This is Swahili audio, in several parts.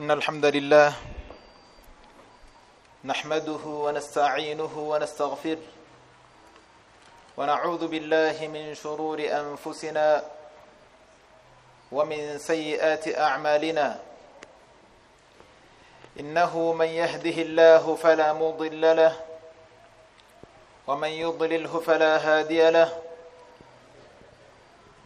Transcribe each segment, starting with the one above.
إن الحمد لله نحمده ونستعينه ونستغفره ونعوذ بالله من شرور أنفسنا ومن سيئات أعمالنا. إنه من يهده الله فلا مضل له ومن يضلله فلا هادي له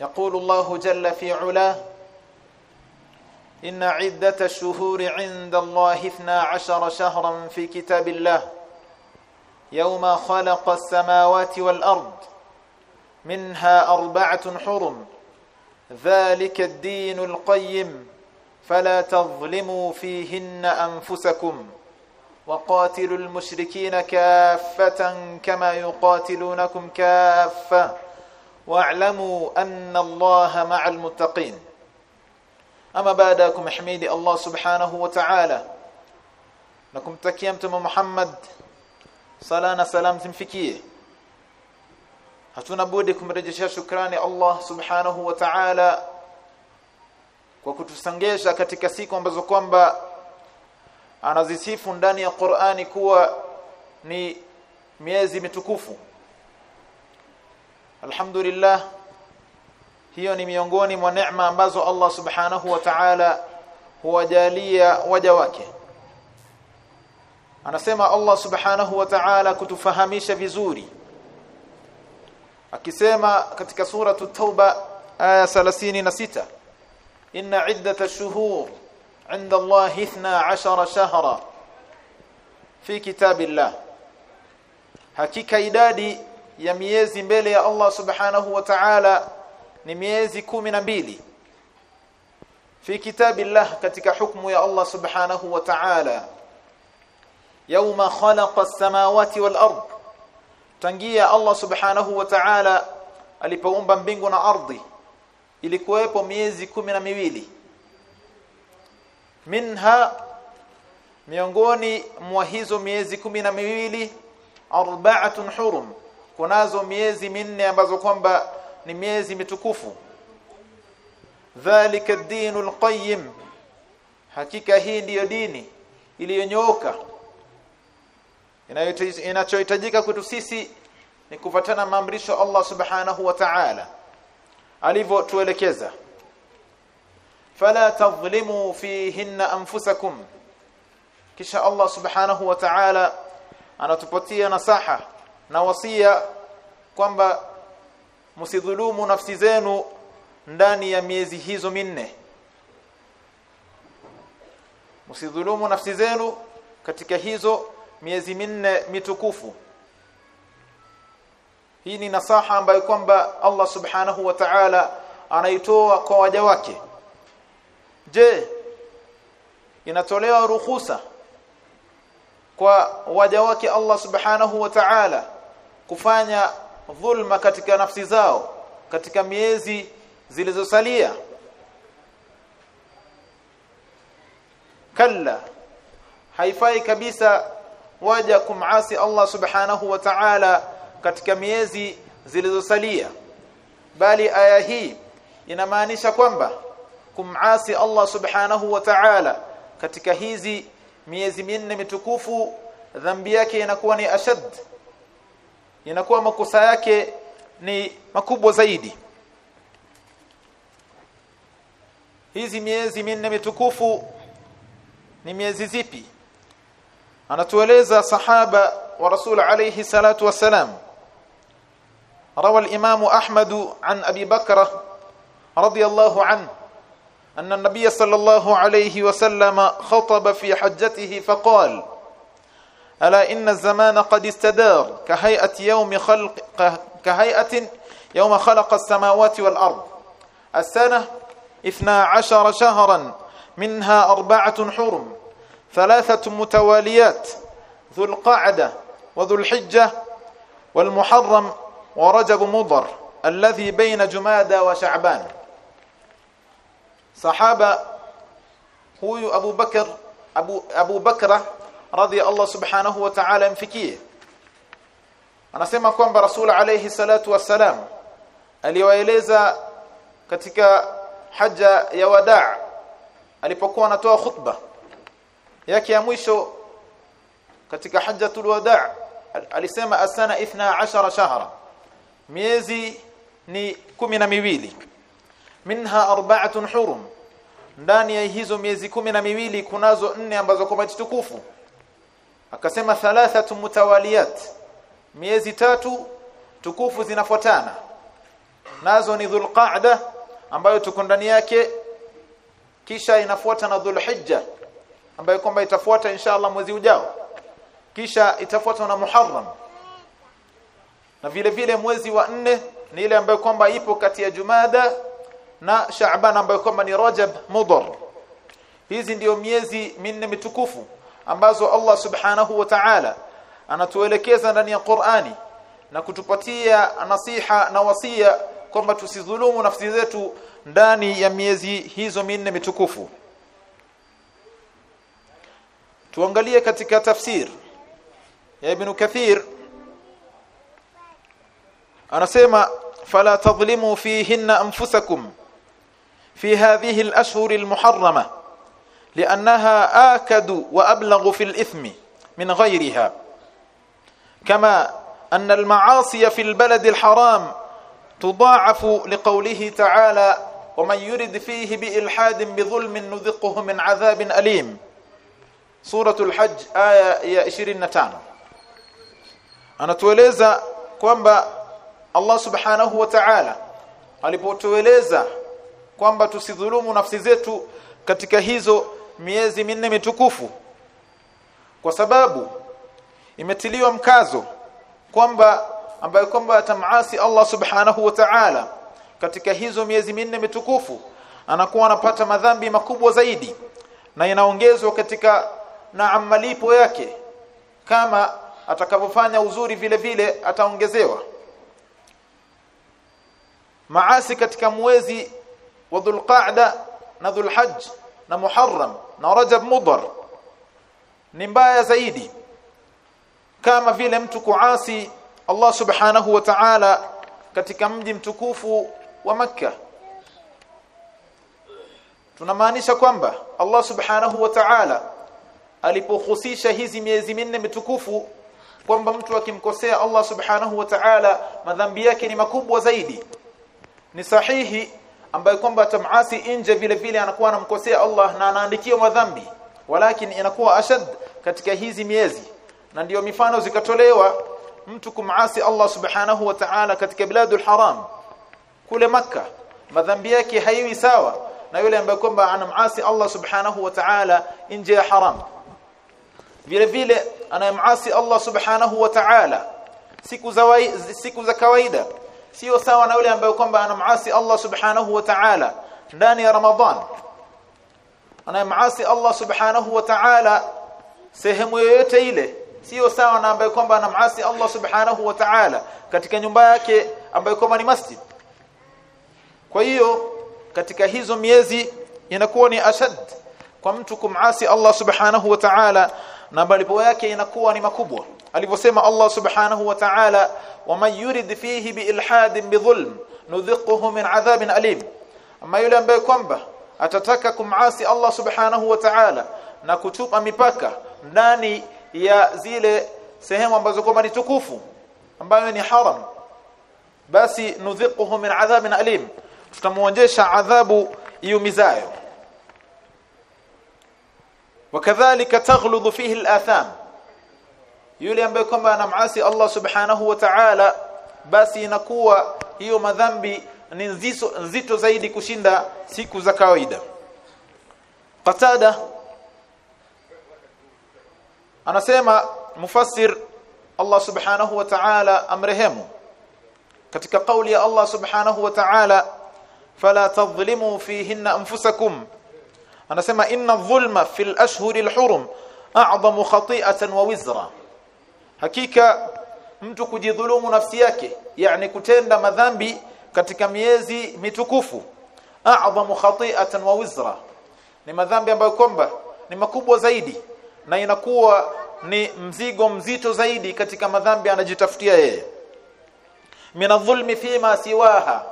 يقول الله جل في علاه إن عدة الشهور عند الله اثنا عشر شهرا في كتاب الله يوم خلق السماوات والأرض منها أربعة حرم ذلك الدين القيم فلا تظلموا فيهن أنفسكم وقاتلوا المشركين كافة كما يقاتلونكم كافة. واعلموا أن الله مع المتقين ama baada ya kumhimidi Allah subhanahu wa ta'ala na kumtakia mtume Muhammad sala na salam zimfikie hatuna budi kumrejeshea shukrani Allah subhanahu wa ta'ala kwa kutusangesha katika siku ambazo kwamba anazisifu ndani ya Qur'ani kuwa ni miezi mitukufu Alhamdulillah hiyo ni miongoni mwa neema ambazo Allah subhanahu wa ta'ala huwajalia waja wake. Anasema Allah subhanahu wa ta'ala kutufahamisha vizuri akisema katika sura tauba aya 36 inna iddat ash-shuhur 'inda Allah 12 shahra fi kitabillah. Hakika idadi ya miezi mbele ya Allah subhanahu wa ta'ala ni miezi mbili. Fi kitabillah katika hukumu ya Allah subhanahu wa ta'ala. Yawma khalaqa as-samawati wal ard. Tangia Allah subhanahu wa ta'ala alipoumba mbingu na ardhi ilikuwepo miezi kumi na miwili. Minha miongoni mwa hizo miezi kumi na miwili arba'atun hurum kunazo miezi minne ambazo kwamba ni miezi mitukufu. Dhalika ad-dinul qayyim hakika hii ndiyo dini iliyonyooka. Inachohitajika kwetu sisi ni kufatana maamrisho Allah subhanahu wa ta'ala. Alivyotuelekeza. Fala tadhlimu fihinna anfusakum. Kisha Allah subhanahu wa ta'ala anatupatia nasaha na wasia kwamba msidhulumu nafsi zenu ndani ya miezi hizo minne. Msidhulumu nafsi zenu katika hizo miezi minne mitukufu. Hii ni nasaha ambayo kwamba Allah subhanahu wa ta'ala anaitoa kwa waja wake. Je inatolewa ruhusa kwa waja wake Allah subhanahu wa ta'ala kufanya dhulma katika nafsi zao katika miezi zilizosalia. Kalla haifai kabisa waja kumasi Allah subhanahu wa ta'ala katika miezi zilizosalia. Bali aya hii inamaanisha kwamba kumasi Allah subhanahu wa ta'ala katika hizi miezi minne mitukufu dhambi yake inakuwa ni ashad inakuwa makosa yake ni makubwa zaidi hizi miezi minne mitukufu ni miezi zipi anatueleza sahaba wa rasul alayhi salatu wasalam روى الإمام عن أبي بكر رضي الله عنه أن النبي صلى الله عليه وسلم خطب في حجته فقال ألا إن الزمان قد استدار كهيئة يوم خلق كهيئة يوم خلق السماوات والأرض. السنة اثنا عشر شهرا منها أربعة حرم ثلاثة متواليات ذو القعدة وذو الحجة والمحرم ورجب مضر الذي بين جمادى وشعبان. صحابة هو أبو بكر أبو, أبو radhi Allah subhanahu wa ta'ala mfikie anasema kwamba rasul alayhi salatu wassalam aliwaeleza katika haja ya wadaa alipokuwa anatoa khutba yake ya mwisho katika hajjatul wadaa. Alisema asana 12 shahra miezi ni kumi na miwili minha arba'atun hurum ndani ya hizo miezi kumi na miwili kunazo nne ambazo kwa tukufu akasema thalathatu mutawaliyat. Miezi tatu tukufu zinafuatana. Nazo ni dhulqa'da ambayo tuko ndani yake. Kisha inafuata na dhulhijja ambayo kwamba itafuata inshallah mwezi ujao. Kisha itafuata na muharram. Na vile vile mwezi wa nne ni ile ambayo kwamba ipo kati ya Jumada na Shaaban ambayo kwamba ni Rajab Mudhar. Hizi ndiyo miezi minne mitukufu ambazo Allah Subhanahu wa Ta'ala anatuelekeza ndani ya Qur'ani na kutupatia nasiha na wasia kwamba tusidhulumu nafsi zetu ndani ya miezi hizo minne mitukufu. Tuangalie katika tafsir ya Ibn Kathir. Anasema fala tadhlimu fihinna anfusakum fi hadhihi al-ashhur al-muharrama لأنها آكد وأبلغ في الإثم من غيرها. كما أن المعاصي في البلد الحرام تضاعف لقوله تعالى ومن يرد فيه بإلحاد بظلم نذقه من عذاب أليم سورة الحج آية 25 anatueleza kwamba Allah subhanahu wa ta'ala alipotueleza kwamba tusidhulumu nafsi zetu katika hizo miezi minne mitukufu. Kwa sababu imetiliwa mkazo kwamba ambaye kwamba atamasi Allah subhanahu wa ta'ala katika hizo miezi minne mitukufu anakuwa anapata madhambi makubwa zaidi na inaongezwa katika na malipo yake kama atakavyofanya uzuri vile vile ataongezewa. Maasi katika mwezi wa dhulqa'da na dhulhajj na muharram na rajab mudhar ni mbaya zaidi. Kama vile mtu kuasi Allah subhanahu wa ta'ala katika mji mtukufu wa makka. Tunamaanisha kwamba Allah subhanahu wa ta'ala alipohusisha hizi miezi minne mitukufu kwamba mtu akimkosea Allah subhanahu wa ta'ala madhambi yake ni makubwa zaidi. Ni sahihi ambayo kwamba tamasi nje vile vile anakuwa anamkosea Allah na anaandikia madhambi. Walakin inakuwa ashad katika hizi miezi. Na ndiyo mifano zikatolewa mtu kumasi Allah subhanahu wa ta'ala katika biladul haram. Kule maka madhambi yake haiwi sawa na yule ambaye kwamba anamasi Allah subhanahu wa ta'ala nje ya haram. Vile vile anayemasi Allah subhanahu wa ta'ala siku za siku za kawaida sio sawa na yule ambaye kwamba anamasi Allah subhanahu wa ta'ala ndani ya Ramadhan anayemasi Allah subhanahu wa ta'ala sehemu yoyote ile. Sio sawa na ambaye kwamba anamasi Allah subhanahu wa ta'ala katika nyumba yake ambayo kwamba ni masjid. Kwa hiyo katika hizo miezi inakuwa ni ashad kwa mtu kumasi Allah subhanahu wa ta'ala na malipo yake inakuwa ni makubwa alivyosema Allah subhanahu wa ta'ala waman yurid fihi biilhadin bidhulm nudhiquhu min adhabin alim. Ama yule ambaye kwamba atataka kumasi Allah subhanahu wa ta'ala na kutupa mipaka ndani ya zile sehemu ambazo kwamba ni tukufu ambayo ni haram basi nudhiquhu min adhabin alim tutamuonjesha adhabu iumizayo. Wakadhalika taghludhu fihi al-atham yule ambaye kwamba anamasi Allah subhanahu wa ta'ala basi inakuwa hiyo madhambi ni nzito, nzito zaidi kushinda siku za kawaida Qatada anasema mufassir Allah subhanahu wa ta'ala amrehemu katika kauli ya Allah subhanahu wa ta'ala fala tadhlimu fihinna anfusakum anasema inna dhulma fil ashhuri alhurum a'zamu khati'atan wa wizra hakika mtu kujidhulumu nafsi yake yani kutenda madhambi katika miezi mitukufu a'zamu khati'atan wa wizra ni madhambi ambayo kwamba ni makubwa zaidi na inakuwa ni mzigo mzito zaidi katika madhambi anajitafutia yeye. Mina dhulmi fima siwaha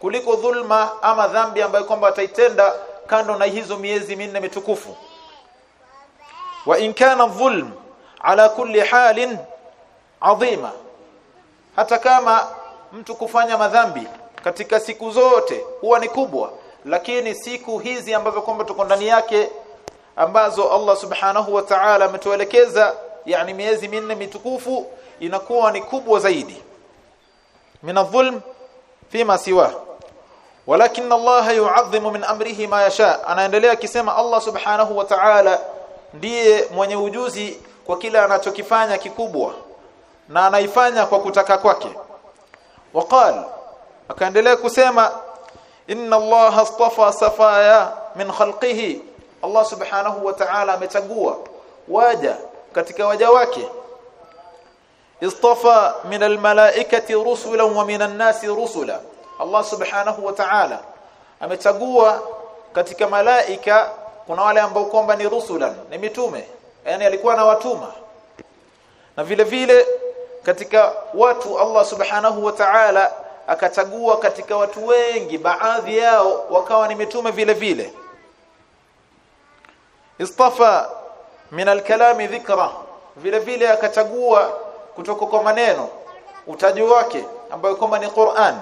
kuliko dhulma ama dhambi ambayo kwamba ataitenda kando na hizo miezi minne mitukufu. Wa in kana ala kulli halin adhima. Hata kama mtu kufanya madhambi katika siku zote huwa ni kubwa lakini siku hizi ambazo kwamba tuko ndani yake ambazo Allah subhanahu wa ta'ala ametuelekeza yani miezi minne mitukufu inakuwa ni kubwa zaidi. Min adh-dhulm fima siwa. Walakin Allah yu'azzimu min amrihi ma yasha. Anaendelea akisema Allah subhanahu wa ta'ala ndiye mwenye ujuzi kwa kila anachokifanya kikubwa na anaifanya kwa kutaka kwake. Waqal akaendelea kusema inna Allah astafa safaya min khalqihi. Allah subhanahu wa ta'ala amechagua waja katika waja wake. Istafa min almalaikati rusulan wa min an-nasi rusula. Allah subhanahu wa ta'ala amechagua katika malaika kuna wale ambao kwamba ni rusulan ni mitume yani alikuwa na watuma na vile vile katika watu Allah subhanahu wa ta'ala akachagua katika watu wengi baadhi yao wakawa ni mitume vile vile. Istafa min alkalami dhikra vile vile akachagua kutoka kwa maneno utaji wake ambayo kwamba ni Qur'an.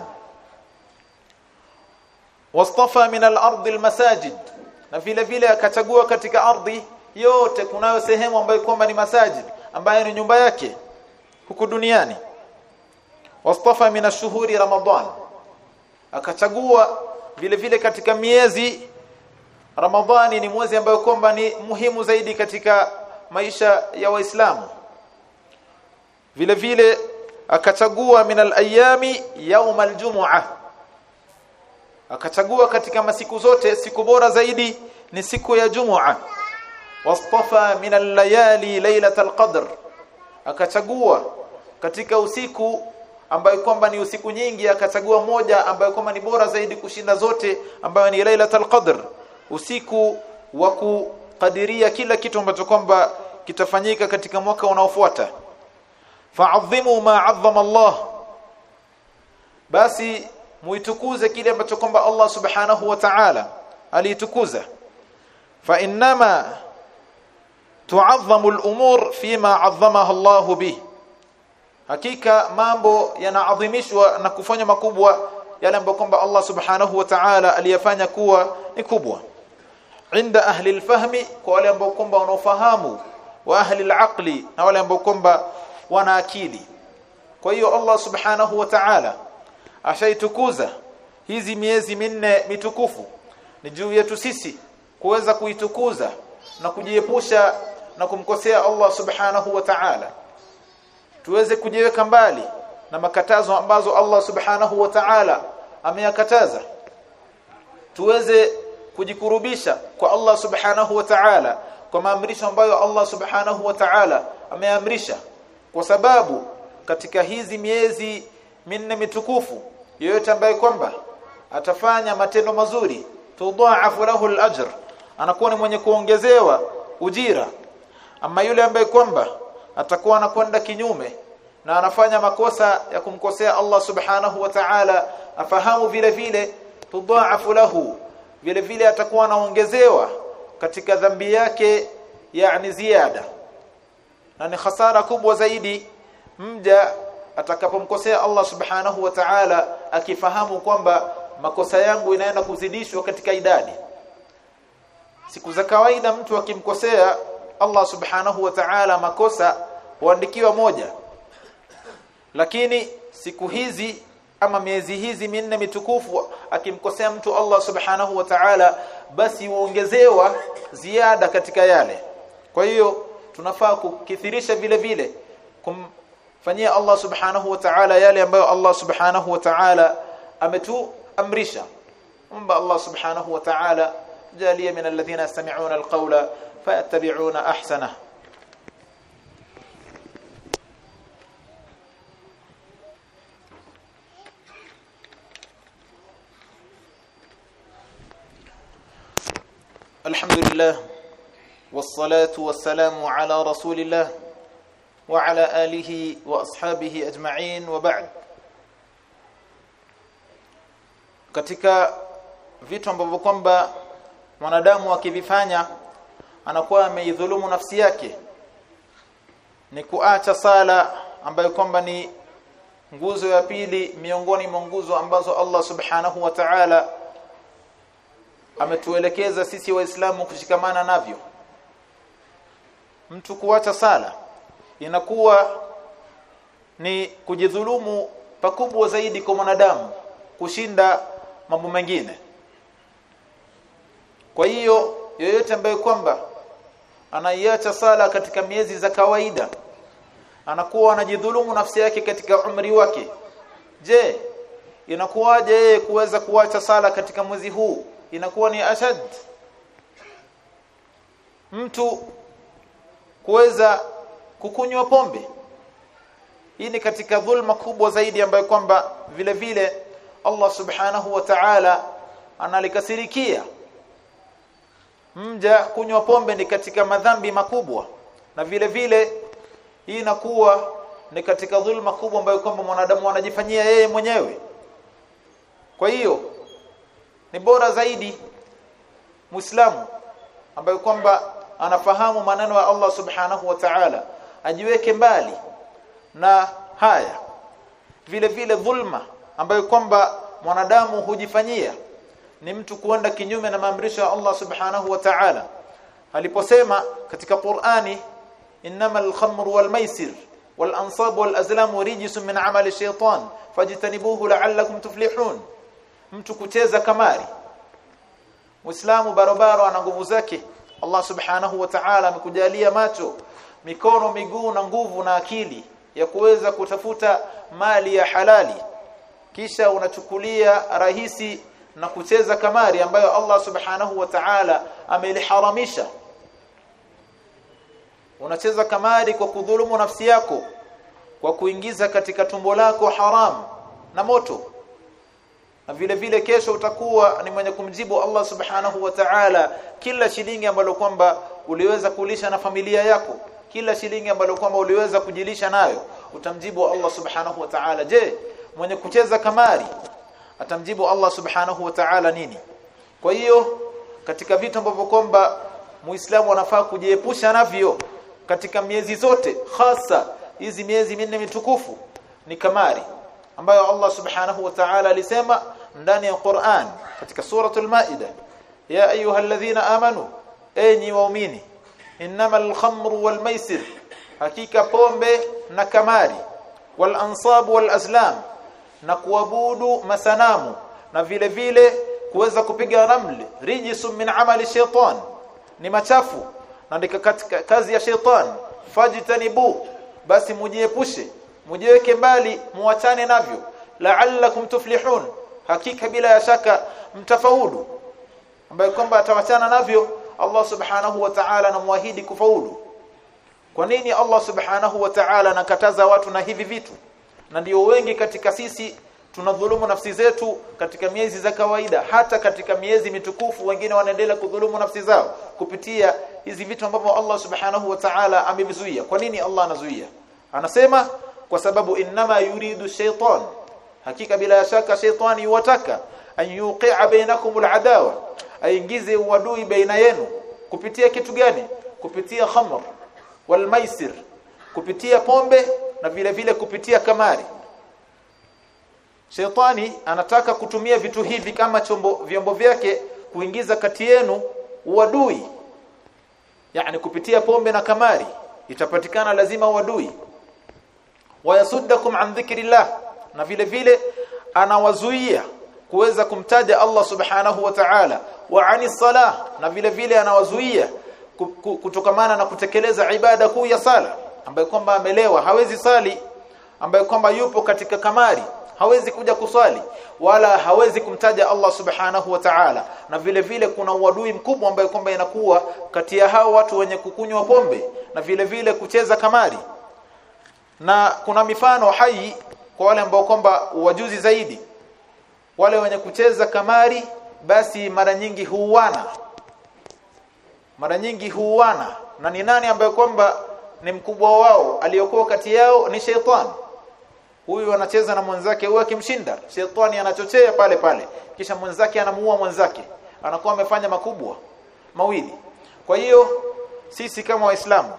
Wastafa min al-ardh al-masajid na vile vile akachagua katika ardhi yote kunayo sehemu ambayo kwamba ni masajid ambayo ni nyumba yake huku duniani. Wastafa min ash-shuhuri ramadan. Akachagua vile vile katika miezi. Ramadhani ni mwezi ambayo kwamba ni muhimu zaidi katika maisha ya waislamu. Vile vile akachagua min alayami yawm al-jum'ah akachagua katika masiku zote siku bora zaidi ni siku ya Jumua wastafa min al-layali lailatul qadr akachagua katika usiku ambayo kwamba ni usiku nyingi akachagua moja ambayo kwamba ni bora zaidi kushinda zote ambayo ni lailatul qadr usiku wa kukadiria kila kitu ambacho kwamba kitafanyika katika mwaka unaofuata. Fa'azzimu ma 'azzama Allah. Basi muitukuze kile ambacho kwamba Allah subhanahu wa ta'ala aliitukuza fa innama tu'azzamu al-umur fima adhamaha Allah bih hakika mambo yanaadhimishwa na kufanya makubwa yale ambayo kwamba Allah subhanahu wa ta'ala aliyafanya kuwa ni kubwa. Inda ahli al-fahmi kwa wale ambao kwamba wanaofahamu wa ahli al-aqli na wale ambao kwamba wana akili. Kwa hiyo Allah subhanahu wa ta'ala ashaitukuza hizi miezi minne mitukufu. Ni juu yetu sisi kuweza kuitukuza na kujiepusha na kumkosea Allah subhanahu wa ta'ala. Tuweze kujiweka mbali na makatazo ambazo Allah subhanahu wa ta'ala ameyakataza. Tuweze kujikurubisha kwa Allah subhanahu wa ta'ala kwa maamrisho ambayo Allah subhanahu wa ta'ala ameamrisha kwa sababu katika hizi miezi minne mitukufu yeyote ambaye kwamba atafanya matendo mazuri tudhaafu lahu al-ajr anakuwa ni mwenye kuongezewa ujira ama yule ambaye kwamba atakuwa anakwenda kinyume na anafanya makosa ya kumkosea Allah subhanahu wa ta'ala afahamu vile vile tudhaafu lahu vile vile atakuwa anaongezewa katika dhambi yake yani ziada na ni hasara kubwa zaidi mja atakapomkosea Allah subhanahu wa ta'ala akifahamu kwamba makosa yangu inaenda kuzidishwa katika idadi. Siku za kawaida mtu akimkosea Allah subhanahu wa ta'ala makosa huandikiwa moja. Lakini siku hizi ama miezi hizi minne mitukufu akimkosea mtu Allah subhanahu wa ta'ala basi huongezewa ziada katika yale. Kwa hiyo tunafaa kukithirisha vile vile kumfanyia Allah subhanahu wa ta'ala yale ambayo Allah subhanahu wa ta'ala ametuamrisha. Omba Allah subhanahu wa ta'ala jalia min alladhina yastami'una alqawla فاتبعون أحسنه. الحمد لله والصلاة والسلام على رسول الله وعلى آله وأصحابه أجمعين وبعد. Ketika vitu ambavyo kwamba mwanadamu akivifanya anakuwa ameidhulumu nafsi yake. Ni kuacha sala ambayo kwamba ni nguzo ya pili miongoni mwa nguzo ambazo Allah subhanahu wa ta'ala ametuelekeza sisi waislamu kushikamana navyo. Mtu kuacha sala inakuwa ni kujidhulumu pakubwa zaidi kwa mwanadamu kushinda mambo mengine. Kwa hiyo yoyote ambaye kwamba anaiacha sala katika miezi za kawaida. Anakuwa anajidhulumu nafsi yake katika umri wake. Je inakuwaje yeye kuweza kuacha sala katika mwezi huu? Inakuwa ni ashad. Mtu kuweza kukunywa pombe. Hii ni katika dhulma kubwa zaidi ambayo kwamba vile vile Allah subhanahu wa ta'ala analikasirikia mja kunywa pombe ni katika madhambi makubwa. Na vile vile hii inakuwa ni katika dhulma kubwa ambayo kwamba mwanadamu anajifanyia yeye mwenyewe. Kwa hiyo ni bora zaidi muislamu ambayo kwamba anafahamu maneno ya Allah subhanahu wa ta'ala ajiweke mbali na haya. Vile vile dhulma ambayo kwamba mwanadamu hujifanyia ni mtu kuenda kinyume na maamrisho ya Allah subhanahu wa ta'ala. Aliposema katika Qur'ani innamal khamru wal maisir wal ansab wal azlam rijsun min amali shaytan fajtanibuhu la'allakum tuflihun. Mtu kucheza kamari. Muislamu barabara ana nguvu zake. Allah subhanahu wa ta'ala amekujalia macho mikono miguu na nguvu na akili ya kuweza kutafuta mali ya halali. Kisha unachukulia rahisi na kucheza kamari ambayo Allah subhanahu wa ta'ala ameliharamisha unacheza kamari kwa kudhulumu nafsi yako kwa kuingiza katika tumbo lako haramu na moto. Na vile vile kesho utakuwa ni mwenye kumjibu Allah subhanahu wa ta'ala kila shilingi ambalo kwamba uliweza kulisha na familia yako kila shilingi ambalo kwamba uliweza kujilisha nayo utamjibu Allah subhanahu wa ta'ala. Je mwenye kucheza kamari atamjibu Allah subhanahu wa ta'ala nini? Kwa hiyo katika vitu ambavyo kwamba muislamu anafaa kujiepusha navyo katika miezi zote hasa hizi miezi minne mitukufu ni kamari ambayo Allah subhanahu wa ta'ala alisema ndani ya Qur'an katika suratul Maida ya ayyuhalladhina amanu enyi waumini innamal khamru wal maisir hakika pombe na kamari wal ansab wal azlam na kuabudu masanamu na vile vile kuweza kupiga ramli rijisum min amali shaitan. Ni machafu. Na ndika katika kazi ya shaitan fajtanibu basi mujiepushe mujiweke mbali muachane navyo. La'allakum tuflihun hakika bila ya shaka mtafaulu. Ambaye kwamba atawachana navyo Allah subhanahu wa ta'ala anamwahidi kufaulu. Kwa nini Allah subhanahu wa ta'ala anakataza watu na hivi vitu na ndio wengi katika sisi tunadhulumu nafsi zetu katika miezi za kawaida. Hata katika miezi mitukufu wengine wanaendelea kudhulumu nafsi zao kupitia hizi vitu ambavyo Allah subhanahu wa ta'ala amevizuia. Kwa nini Allah anazuia? Anasema kwa sababu innama yuridu shaytan. Hakika bila shaka shaytani yuwataka an yuqi'a bainakum al'adawa aingize uadui baina yenu. Kupitia kitu gani? Kupitia khamr walmaisir kupitia pombe na vile vile kupitia kamari Shetani anataka kutumia vitu hivi kama chombo vyombo vyake kuingiza kati yenu uadui. Yani kupitia pombe na kamari itapatikana lazima uadui. Wayasuddakum an dhikrillah na vile vile anawazuia kuweza kumtaja Allah Subhanahu wa Ta'ala wa ani salah na vile vile anawazuia kutokamana na kutekeleza ibada kuu ya sala ambayo kwamba amelewa hawezi sali ambaye kwamba yupo katika kamari hawezi kuja kuswali wala hawezi kumtaja Allah subhanahu wa ta'ala. Na vile vile kuna uadui mkubwa ambaye kwamba inakuwa kati ya hao watu wenye kukunywa pombe na vile vile kucheza kamari. Na kuna mifano hai kwa wale ambao kwamba wajuzi zaidi. Wale wenye kucheza kamari basi mara nyingi huuana. Mara nyingi huuana. Na ni nani ambaye kwamba ni mkubwa wao aliyokuwa kati yao ni sheitani huyu anacheza na mwenzake huyu akimshinda shetani anachochea pale pale. Kisha mwenzake anamuua mwenzake anakuwa amefanya makubwa mawili. Kwa hiyo sisi kama waislamu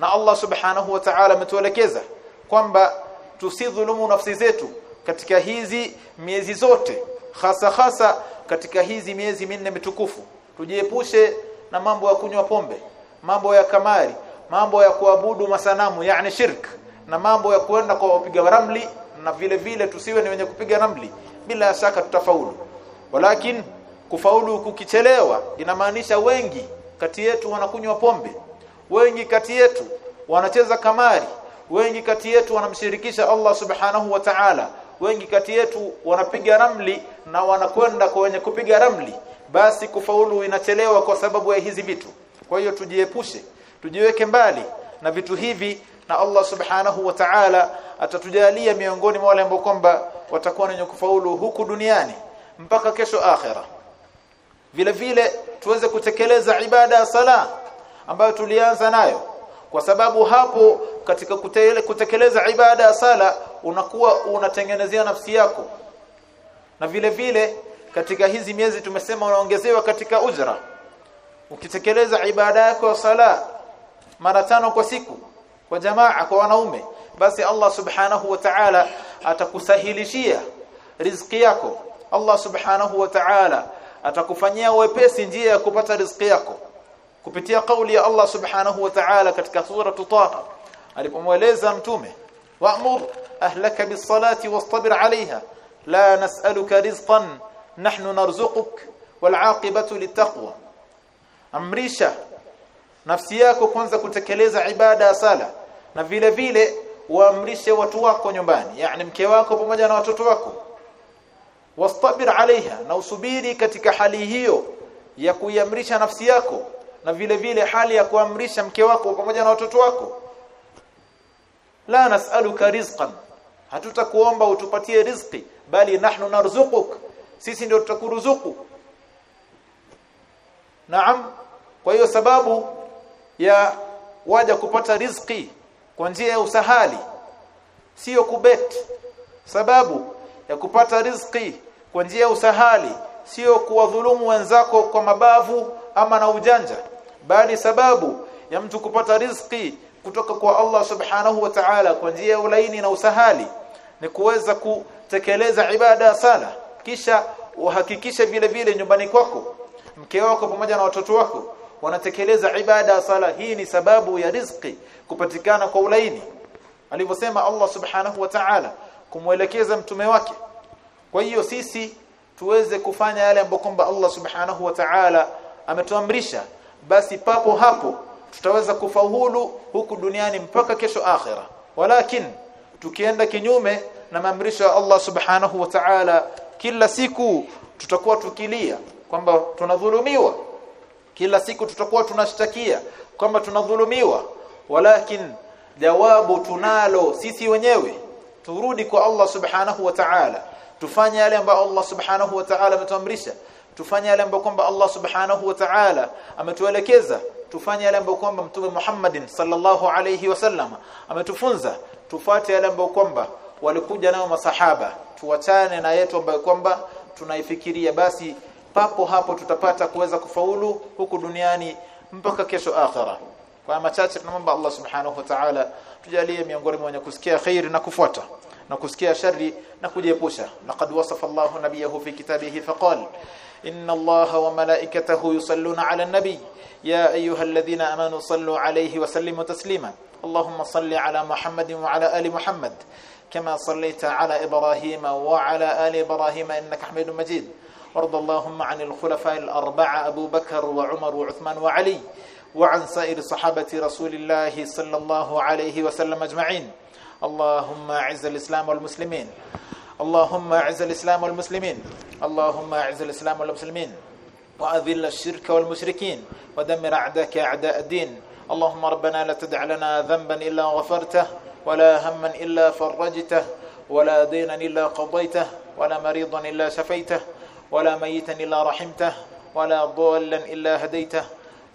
na Allah subhanahu wa ta'ala ametuelekeza kwamba tusidhulumu nafsi zetu katika hizi miezi zote hasa hasa katika hizi miezi minne mitukufu. Tujiepushe na mambo ya kunywa pombe mambo ya kamari mambo ya kuabudu masanamu yani shirk na mambo ya kwenda kwa wapiga ramli na vile vile tusiwe ni wenye kupiga ramli. Bila shaka tutafaulu. Walakin kufaulu kukichelewa inamaanisha wengi kati yetu wanakunywa pombe. Wengi kati yetu wanacheza kamari. Wengi kati yetu wanamshirikisha Allah subhanahu wa ta'ala. Wengi kati yetu wanapiga ramli na wanakwenda kwa wenye kupiga ramli. Basi kufaulu inachelewa kwa sababu ya hizi vitu. Kwa hiyo tujiepushe tujiweke mbali na vitu hivi na Allah subhanahu wa ta'ala atatujalia miongoni mwa wale ambao kwamba watakuwa wenye kufaulu huku duniani mpaka kesho akhera. Vile vile tuweze kutekeleza ibada ya sala ambayo tulianza nayo. Kwa sababu hapo katika kutekeleza ibada ya sala unakuwa unatengenezea nafsi yako. Na vile vile katika hizi miezi tumesema unaongezewa katika ujra. Ukitekeleza ibada yako ya sala mara tano kwa siku kwa jamaa kwa wanaume basi Allah subhanahu wa ta'ala atakusahilishia riziki yako Allah subhanahu wa ta'ala atakufanyia wepesi njia ya kupata riziki yako kupitia kauli ya Allah subhanahu wa ta'ala katika sura Taha alipomweleza mtume wa'mur ahlaka bis-salati wastabir 'alayha la nas'aluka rizqan nahnu narzuquk wal 'aqibatu lit-taqwa amrisha nafsi yako kwanza kutekeleza ibada ya sala na vile vile waamrishe watu wako nyumbani yani mke wako pamoja na watoto wako. Wastabir alaiha na usubiri katika hali hiyo ya kuiamrisha nafsi yako na vile vile hali ya kuamrisha mke wako pamoja na watoto wako. La nas'aluka rizqan hatutakuomba utupatie riziki bali nahnu narzuquk sisi ndio tutakuruzuku. Naam kwa hiyo sababu ya waja kupata riziki kwa njia ya usahali sio kubet sababu ya kupata riziki kwa njia ya usahali sio kuwadhulumu wenzako kwa mabavu ama na ujanja bali sababu ya mtu kupata riziki kutoka kwa Allah subhanahu wa ta'ala kwa njia ya ulaini na usahali ni kuweza kutekeleza ibada sala kisha uhakikishe vile vile nyumbani kwako mke wako pamoja na watoto wako wanatekeleza ibada ya sala. Hii ni sababu ya rizqi kupatikana kwa ulaini. Alivyosema Allah subhanahu wa ta'ala kumwelekeza mtume wake. Kwa hiyo sisi tuweze kufanya yale ambayo kwamba Allah subhanahu wa ta'ala ametuamrisha. Basi papo hapo tutaweza kufaulu huku duniani mpaka kesho akhira. Walakin tukienda kinyume na maamrisho ya Allah subhanahu wa ta'ala kila siku tutakuwa tukilia kwamba tunadhulumiwa kila siku tutakuwa tunashtakia kwamba tunadhulumiwa. Walakin jawabu tunalo sisi wenyewe turudi kwa Allah subhanahu wa ta'ala. Tufanye yale ambayo Allah subhanahu wa ta'ala ametuamrisha. Tufanye yale ambayo kwamba Allah subhanahu wa ta'ala ametuelekeza. Tufanye yale ambayo kwamba mtume Muhammadin sallallahu alayhi wasallam ametufunza. Tufuate yale ambayo kwamba walikuja nao masahaba. Tuwachane na yetu ambayo kwamba tunaifikiria. Basi papo hapo tutapata kuweza kufaulu huku duniani mpaka kesho akhira kwa machache tunamwomba Allah subhanahu wa ta'ala tujalie miongoni mwa wenye kusikia khairi na kufuata na kusikia shari na kujiepusha laqad wasafa Allah nabiyahu fi kitabihi faqal inna Allah wa malaikatahu yusalluna 'ala an-nabi ya ayyuhalladhina amanu sallu 'alayhi wa sallimu taslima اللهم صل على محمد وعلى ال محمد كما صليت على ابراهيم وعلى ال ابراهيم انك حميد مجيد وارض اللهم عن الخلفاء الأربعة أبو بكر وعمر وعثمان وعلي وعن سائر صحابة رسول الله صلى الله عليه وسلم أجمعين. اللهم أعز الإسلام والمسلمين. اللهم أعز الإسلام والمسلمين. اللهم أعز الإسلام والمسلمين. وأذل الشرك والمشركين. ودمر أعداءك أعداء الدين. اللهم ربنا لا تدع لنا ذنبا إلا غفرته ولا هما إلا فرجته ولا دينا إلا قضيته ولا مريضا إلا شفيته ولا ميتا إلا رحمته ولا ضالا إلا هديته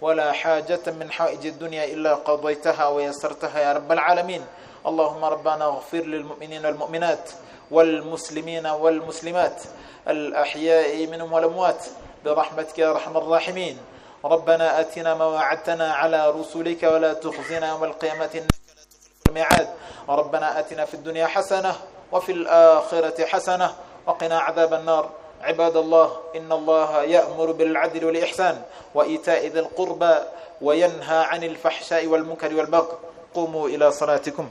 ولا حاجة من حائج الدنيا إلا قضيتها ويسرتها يا رب العالمين. اللهم ربنا اغفر للمؤمنين والمؤمنات والمسلمين والمسلمات الأحياء منهم والأموات برحمتك يا أرحم الراحمين. ربنا آتنا ما وعدتنا على رسلك ولا تخزنا يوم القيامة إنك لا تخلف الميعاد. ربنا آتنا في الدنيا حسنة وفي الآخرة حسنة وقنا عذاب النار. عباد الله إن الله يأمر بالعدل والإحسان وإيتاء ذي القربى وينهى عن الفحشاء والمنكر والبغي. قوموا إلى صلاتكم.